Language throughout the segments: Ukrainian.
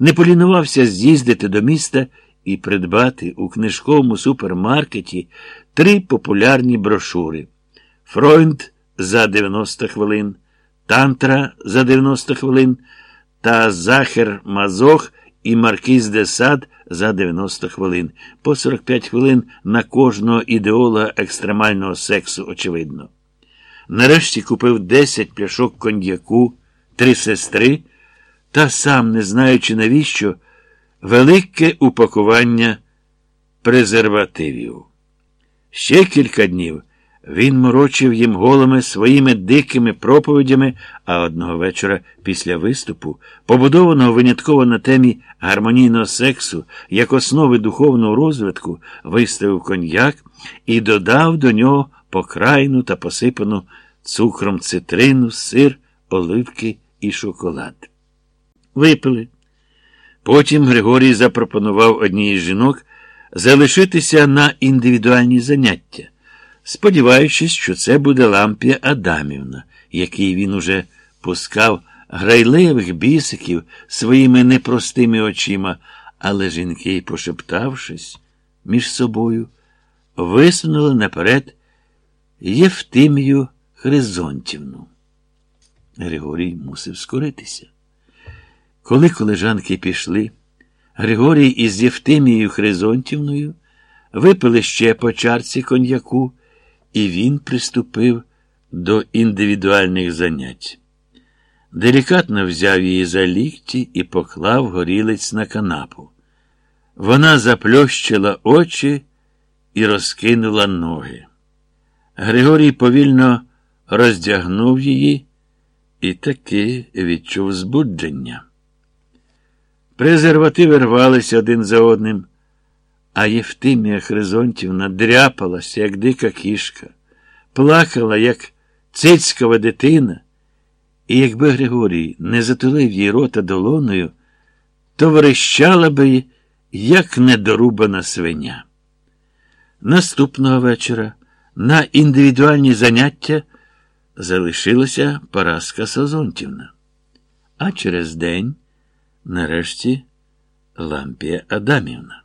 не полінувався з'їздити до міста і придбати у книжковому супермаркеті три популярні брошури: Фройнд за 90 хвилин, Тантра за 90 хвилин та Захер Мазох і Маркіз де Сад за 90 хвилин, по 45 хвилин на кожного ідеола екстремального сексу, очевидно. Нарешті купив 10 пляшок коньяку, три сестри та сам, не знаючи навіщо, велике упакування презервативів. Ще кілька днів він морочив їм голими своїми дикими проповідями, а одного вечора після виступу, побудованого винятково на темі гармонійного сексу як основи духовного розвитку, виставив коньяк і додав до нього покрайну та посипану цукром цитрину, сир, оливки і шоколад. Випили. Потім Григорій запропонував одній із жінок залишитися на індивідуальні заняття, сподіваючись, що це буде Лампія Адамівна, який він уже пускав грайливих бісиків своїми непростими очима, але жінки, пошептавшись між собою, висунули наперед Євтимію Хризонтівну. Григорій мусив скоритися. Коли колежанки пішли, Григорій із Євтимією Хризонтівною випили ще по чарці коньяку, і він приступив до індивідуальних занять. Делікатно взяв її за лікті і поклав горілиць на канапу. Вона заплющила очі і розкинула ноги. Григорій повільно роздягнув її і таки відчув збудження. Презервативи рвалися один за одним, а Євтимія Хризонтівна дряпалася, як дика кішка, плакала, як цицькова дитина, і якби Григорій не затулив їй рота долоною, то верещала би, як недорубана свиня. Наступного вечора на індивідуальні заняття залишилася Параска Сазонтівна. А через день, нарешті, Лампія Адамівна.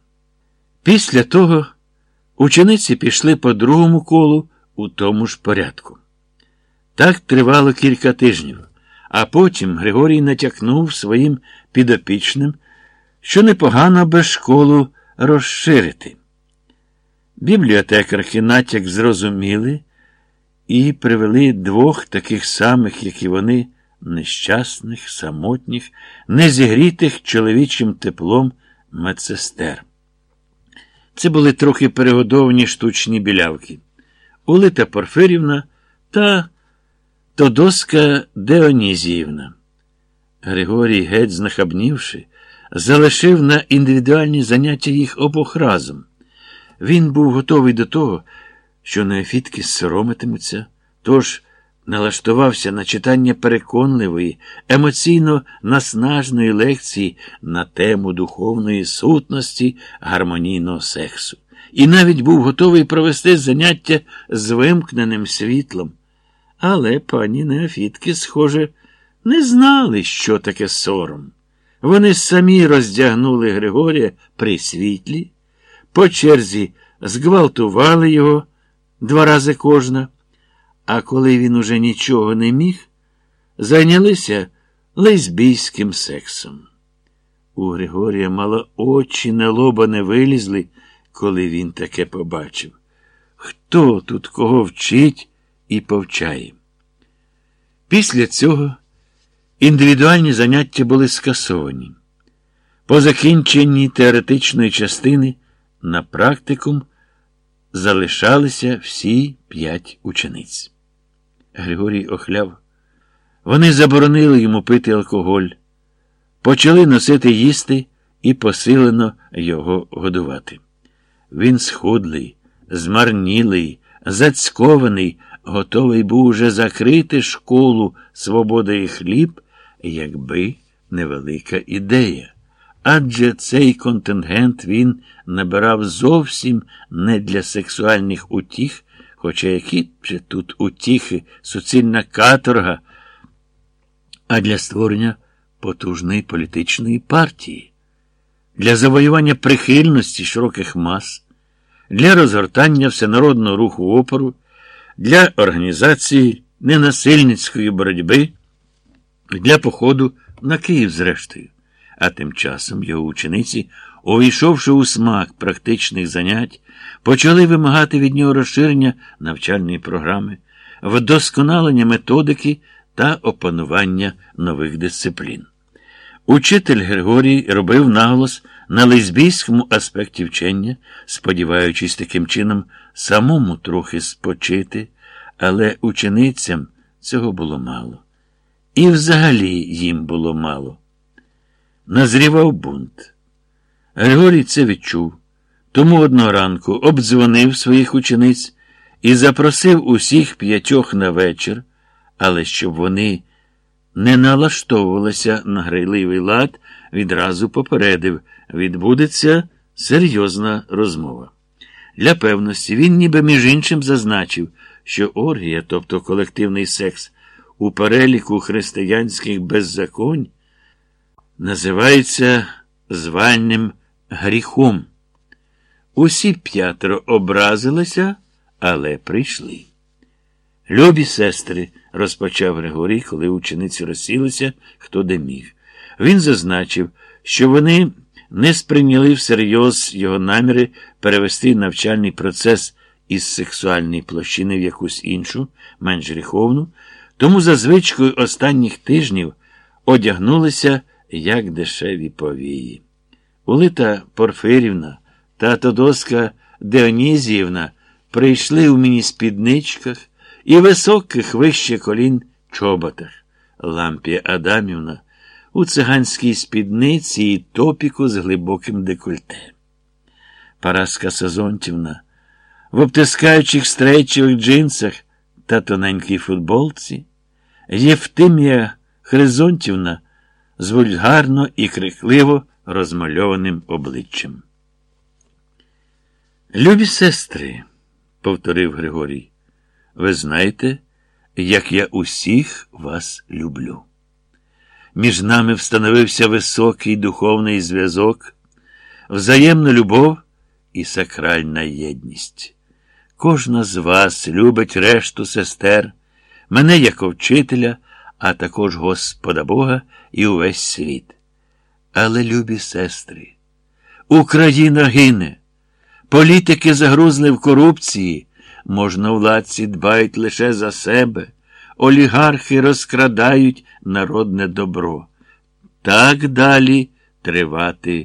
Після того учениці пішли по другому колу у тому ж порядку. Так тривало кілька тижнів, а потім Григорій натякнув своїм підопічним, що непогано би школу розширити. Бібліотекарки натяк зрозуміли і привели двох таких самих, як і вони, нещасних, самотніх, незігрітих чоловічим теплом медсестер. Це були трохи перегодовані штучні білявки. Улита Порфирівна та Тодоска Деонізіївна. Григорій, геть знахабнівши, залишив на індивідуальні заняття їх обох разом. Він був готовий до того, що неофітки соромитимуться, тож налаштувався на читання переконливої, емоційно наснажної лекції на тему духовної сутності гармонійного сексу. І навіть був готовий провести заняття з вимкненим світлом. Але пані Неофітки, схоже, не знали, що таке сором. Вони самі роздягнули Григорія при світлі, по черзі зґвалтували його два рази кожна, а коли він уже нічого не міг, зайнялися лесбійським сексом. У Григорія мало очі на лоба не вилізли, коли він таке побачив. Хто тут кого вчить і повчає? Після цього індивідуальні заняття були скасовані. По закінченні теоретичної частини на практикум залишалися всі п'ять учениць. Григорій охляв. Вони заборонили йому пити алкоголь, почали носити їсти і посилено його годувати. Він схудлий, змарнілий, зацькований, готовий був уже закрити школу свобода і хліб, якби невелика ідея. Адже цей контингент він набирав зовсім не для сексуальних утіх, хоча які же тут утіхи, суцільна каторга, а для створення потужної політичної партії, для завоювання прихильності широких мас, для розгортання всенародного руху опору, для організації ненасильницької боротьби, для походу на Київ, зрештою. А тим часом його учениці, увійшовши у смак практичних занять, почали вимагати від нього розширення навчальної програми, вдосконалення методики та опанування нових дисциплін. Учитель Григорій робив наголос на лесбійському аспекті вчення, сподіваючись таким чином самому трохи спочити, але ученицям цього було мало. І взагалі їм було мало. Назрівав бунт. Григорій це відчув, тому одного ранку обдзвонив своїх учениць і запросив усіх п'ятьох на вечір, але щоб вони не налаштовувалися на грайливий лад, відразу попередив, відбудеться серйозна розмова. Для певності він ніби між іншим зазначив, що оргія, тобто колективний секс, у переліку християнських беззаконь, називається звальним гріхом. Усі п'ятеро образилися, але прийшли. Любі сестри, розпочав Григорій, коли учениці розсілися, хто де міг. Він зазначив, що вони не сприйняли всерйоз його наміри перевести навчальний процес із сексуальної площини в якусь іншу, менш гріховну, тому за звичкою останніх тижнів одягнулися як дешеві повії. Улита Порфирівна та Тодоска Деонізіївна прийшли у міні-спідничках і високих вище колін чоботах. Лампія Адамівна у циганській спідниці і топіку з глибоким декольте. Параска Сазонтівна в обтискаючих стрейчевих джинсах та тоненькій футболці, Євтимія Хризонтівна з вульгарно і крикливо розмальованим обличчям. Любі сестри, повторив Григорій, ви знаєте, як я усіх вас люблю. Між нами встановився високий духовний зв'язок, взаємна любов і сакральна єдність. Кожна з вас любить решту сестер, мене як вчителя, а також Господа Бога і увесь світ. Але, любі сестри, Україна гине, політики загрузли в корупції, можновладці дбають лише за себе, олігархи розкрадають народне добро. Так далі тривати